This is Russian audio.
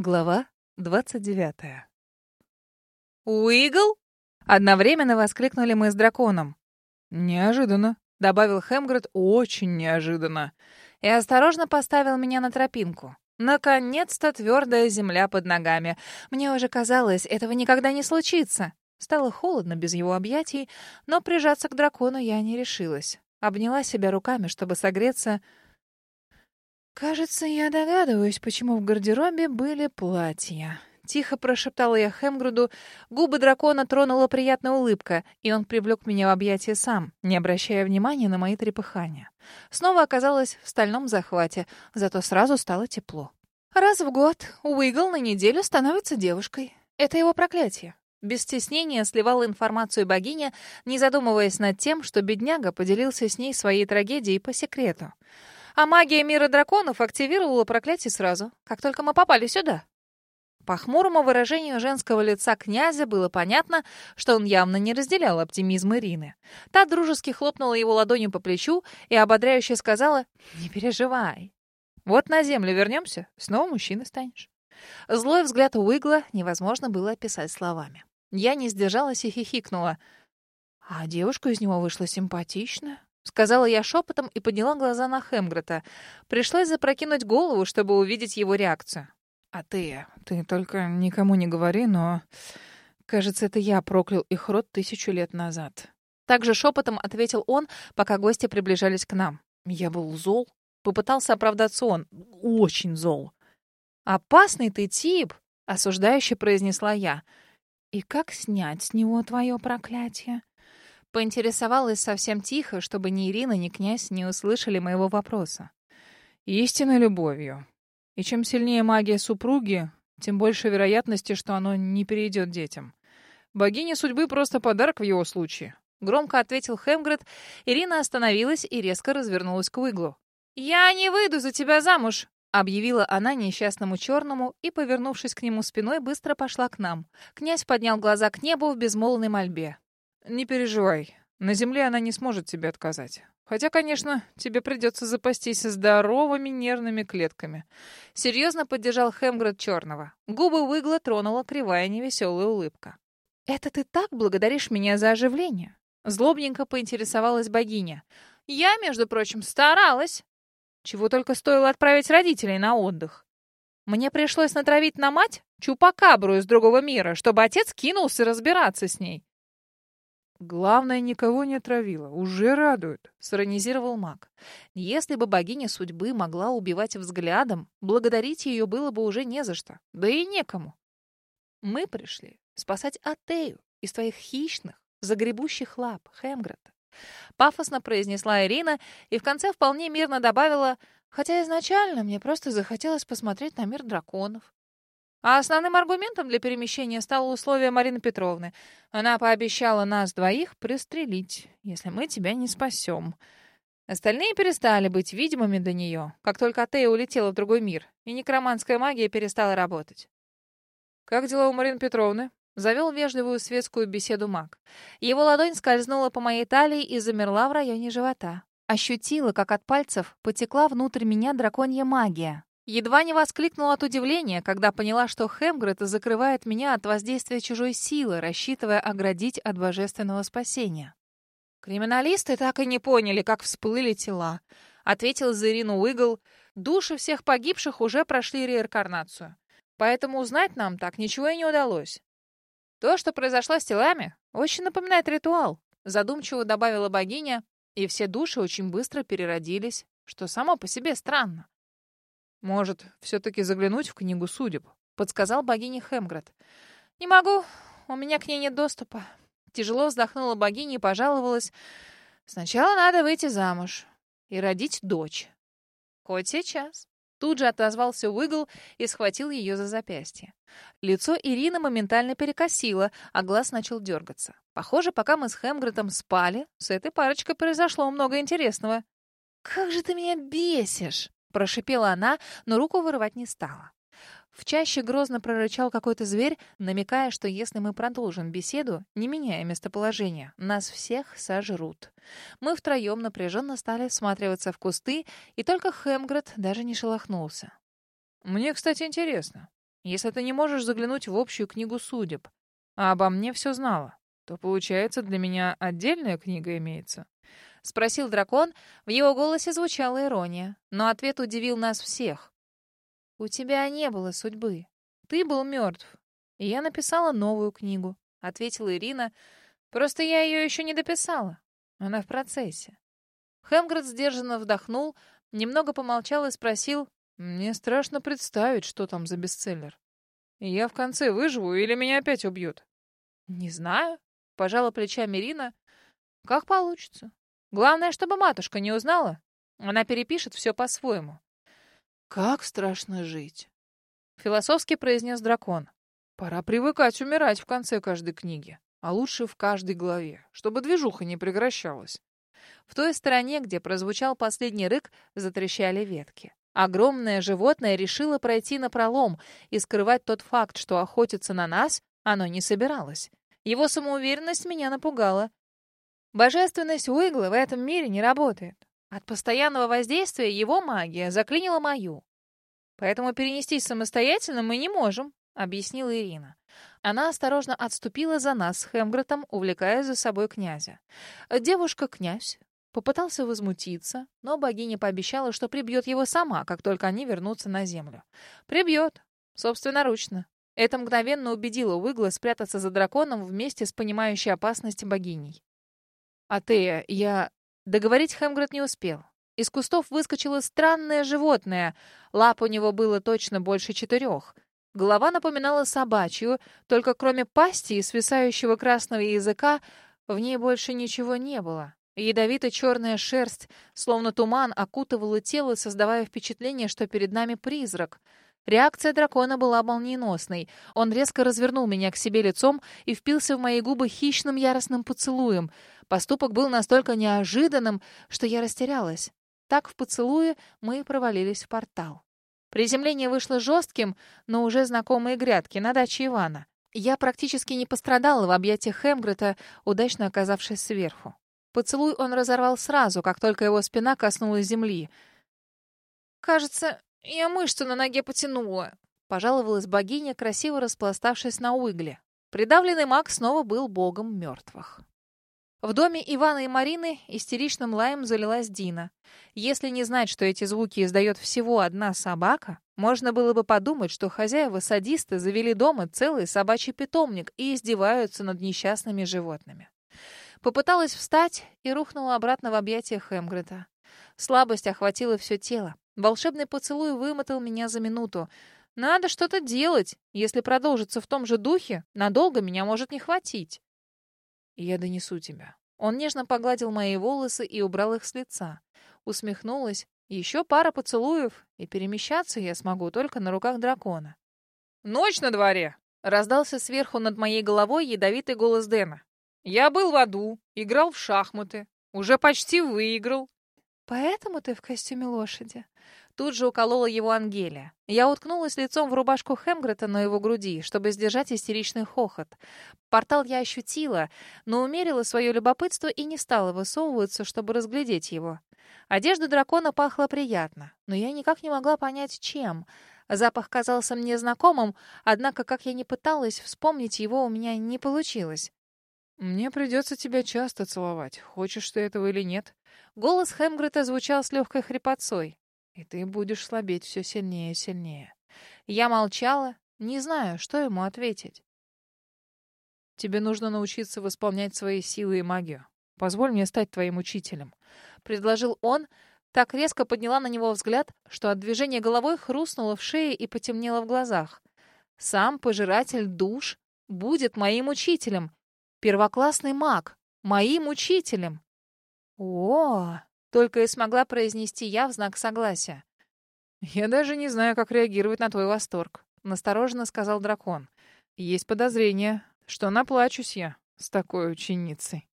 Глава 29. «Уигл?» — одновременно воскликнули мы с драконом. «Неожиданно», — добавил Хемгред, — «очень неожиданно». И осторожно поставил меня на тропинку. Наконец-то твердая земля под ногами. Мне уже казалось, этого никогда не случится. Стало холодно без его объятий, но прижаться к дракону я не решилась. Обняла себя руками, чтобы согреться, «Кажется, я догадываюсь, почему в гардеробе были платья». Тихо прошептала я Хемгруду, губы дракона тронула приятная улыбка, и он привлек меня в объятия сам, не обращая внимания на мои трепыхания. Снова оказалась в стальном захвате, зато сразу стало тепло. Раз в год Уигл на неделю становится девушкой. Это его проклятие. Без стеснения сливала информацию богиня, не задумываясь над тем, что бедняга поделился с ней своей трагедией по секрету. А магия мира драконов активировала проклятие сразу, как только мы попали сюда. По хмурому выражению женского лица князя было понятно, что он явно не разделял оптимизм Ирины. Та дружески хлопнула его ладонью по плечу и ободряюще сказала «Не переживай. Вот на землю вернемся, снова мужчиной станешь». Злой взгляд Уигла невозможно было описать словами. Я не сдержалась и хихикнула. А девушка из него вышла симпатичная. Сказала я шепотом и подняла глаза на Хемгрета. Пришлось запрокинуть голову, чтобы увидеть его реакцию. «А ты... ты только никому не говори, но... Кажется, это я проклял их род тысячу лет назад». Также шепотом ответил он, пока гости приближались к нам. «Я был зол?» Попытался оправдаться он. «Очень зол». «Опасный ты тип!» — осуждающе произнесла я. «И как снять с него твое проклятие?» Поинтересовалась совсем тихо, чтобы ни Ирина, ни князь не услышали моего вопроса. «Истинной любовью. И чем сильнее магия супруги, тем больше вероятности, что оно не перейдет детям. Богиня судьбы просто подарок в его случае». Громко ответил Хемгред. Ирина остановилась и резко развернулась к Выглу. «Я не выйду за тебя замуж!» объявила она несчастному черному и, повернувшись к нему спиной, быстро пошла к нам. Князь поднял глаза к небу в безмолвной мольбе. «Не переживай. На земле она не сможет тебе отказать. Хотя, конечно, тебе придется запастись здоровыми нервными клетками». Серьезно поддержал Хемгред Черного. Губы Выгла тронула кривая невеселая улыбка. «Это ты так благодаришь меня за оживление?» Злобненько поинтересовалась богиня. «Я, между прочим, старалась. Чего только стоило отправить родителей на отдых. Мне пришлось натравить на мать чупакабру из другого мира, чтобы отец кинулся разбираться с ней. Главное, никого не отравила. Уже радует, сиронизировал маг. Если бы богиня судьбы могла убивать взглядом, благодарить ее было бы уже не за что. Да и некому. Мы пришли спасать Атею из твоих хищных, загребущих лап, Хемграта. Пафосно произнесла Ирина и в конце вполне мирно добавила, хотя изначально мне просто захотелось посмотреть на мир драконов. А основным аргументом для перемещения стало условие Марины Петровны. Она пообещала нас двоих пристрелить, если мы тебя не спасем. Остальные перестали быть видимыми для нее, как только Атея улетела в другой мир, и некроманская магия перестала работать. «Как дела у Марины Петровны?» Завел вежливую светскую беседу маг. Его ладонь скользнула по моей талии и замерла в районе живота. Ощутила, как от пальцев потекла внутрь меня драконья магия. Едва не воскликнула от удивления, когда поняла, что Хемгрет закрывает меня от воздействия чужой силы, рассчитывая оградить от божественного спасения. «Криминалисты так и не поняли, как всплыли тела», — ответил за Ирину Уигл. «Души всех погибших уже прошли реинкарнацию. Поэтому узнать нам так ничего и не удалось. То, что произошло с телами, очень напоминает ритуал», — задумчиво добавила богиня, и все души очень быстро переродились, что само по себе странно. «Может, все-таки заглянуть в книгу судеб?» — подсказал богиня Хемград. «Не могу, у меня к ней нет доступа». Тяжело вздохнула богиня и пожаловалась. «Сначала надо выйти замуж и родить дочь. Хоть сейчас». Тут же отозвался Уигл и схватил ее за запястье. Лицо Ирины моментально перекосило, а глаз начал дергаться. Похоже, пока мы с Хемгретом спали, с этой парочкой произошло много интересного. «Как же ты меня бесишь!» Прошипела она, но руку вырывать не стала. В чаще грозно прорычал какой-то зверь, намекая, что если мы продолжим беседу, не меняя местоположения, нас всех сожрут. Мы втроем напряженно стали всматриваться в кусты, и только Хемгред даже не шелохнулся. «Мне, кстати, интересно. Если ты не можешь заглянуть в общую книгу судеб, а обо мне все знала, то, получается, для меня отдельная книга имеется. — спросил дракон. В его голосе звучала ирония, но ответ удивил нас всех. «У тебя не было судьбы. Ты был мертв. И я написала новую книгу», — ответила Ирина. «Просто я ее еще не дописала. Она в процессе». Хемгред сдержанно вдохнул, немного помолчал и спросил, «Мне страшно представить, что там за бестселлер. Я в конце выживу или меня опять убьют?» «Не знаю», — пожала плечами Ирина. «Как получится. Главное, чтобы матушка не узнала. Она перепишет все по-своему. «Как страшно жить!» — философски произнес дракон. «Пора привыкать умирать в конце каждой книги, а лучше в каждой главе, чтобы движуха не прекращалась». В той стороне, где прозвучал последний рык, затрещали ветки. Огромное животное решило пройти на пролом и скрывать тот факт, что охотиться на нас оно не собиралось. Его самоуверенность меня напугала. Божественность Уигла в этом мире не работает. От постоянного воздействия его магия заклинила мою. Поэтому перенестись самостоятельно мы не можем, объяснила Ирина. Она осторожно отступила за нас с Хемгретом, увлекая за собой князя. Девушка-князь попытался возмутиться, но богиня пообещала, что прибьет его сама, как только они вернутся на землю. Прибьет, собственноручно. Это мгновенно убедило Уигла спрятаться за драконом вместе с понимающей опасность богиней. «Атея, я...» Договорить Хемгред не успел. Из кустов выскочило странное животное. Лап у него было точно больше четырех. Голова напоминала собачью, только кроме пасти и свисающего красного языка в ней больше ничего не было. Ядовито-черная шерсть, словно туман, окутывала тело, создавая впечатление, что перед нами призрак — Реакция дракона была молниеносной. Он резко развернул меня к себе лицом и впился в мои губы хищным яростным поцелуем. Поступок был настолько неожиданным, что я растерялась. Так в поцелуе мы провалились в портал. Приземление вышло жестким, но уже знакомые грядки на даче Ивана. Я практически не пострадала в объятиях Хемгрета, удачно оказавшись сверху. Поцелуй он разорвал сразу, как только его спина коснулась земли. «Кажется, «Я мышцу на ноге потянула», — пожаловалась богиня, красиво распластавшись на угле. Придавленный маг снова был богом мертвых. В доме Ивана и Марины истеричным лаем залилась Дина. Если не знать, что эти звуки издает всего одна собака, можно было бы подумать, что хозяева-садисты завели дома целый собачий питомник и издеваются над несчастными животными. Попыталась встать и рухнула обратно в объятия Хемгрета. Слабость охватила все тело. Волшебный поцелуй вымотал меня за минуту. Надо что-то делать. Если продолжится в том же духе, надолго меня может не хватить. Я донесу тебя. Он нежно погладил мои волосы и убрал их с лица. Усмехнулась. Еще пара поцелуев, и перемещаться я смогу только на руках дракона. «Ночь на дворе!» — раздался сверху над моей головой ядовитый голос Дэна. «Я был в аду, играл в шахматы, уже почти выиграл. «Поэтому ты в костюме лошади?» Тут же уколола его Ангелия. Я уткнулась лицом в рубашку Хемгрета на его груди, чтобы сдержать истеричный хохот. Портал я ощутила, но умерила свое любопытство и не стала высовываться, чтобы разглядеть его. Одежда дракона пахла приятно, но я никак не могла понять, чем. Запах казался мне знакомым, однако, как я не пыталась вспомнить его, у меня не получилось. «Мне придется тебя часто целовать, хочешь ты этого или нет». Голос Хемгрета звучал с легкой хрипотцой. «И ты будешь слабеть все сильнее и сильнее». Я молчала, не знаю, что ему ответить. «Тебе нужно научиться восполнять свои силы и магию. Позволь мне стать твоим учителем», — предложил он. Так резко подняла на него взгляд, что от движения головой хрустнуло в шее и потемнело в глазах. «Сам пожиратель душ будет моим учителем. Первоклассный маг. Моим учителем. О, только и смогла произнести я в знак согласия. Я даже не знаю, как реагировать на твой восторг, настороженно сказал дракон. Есть подозрение, что наплачусь я с такой ученицей.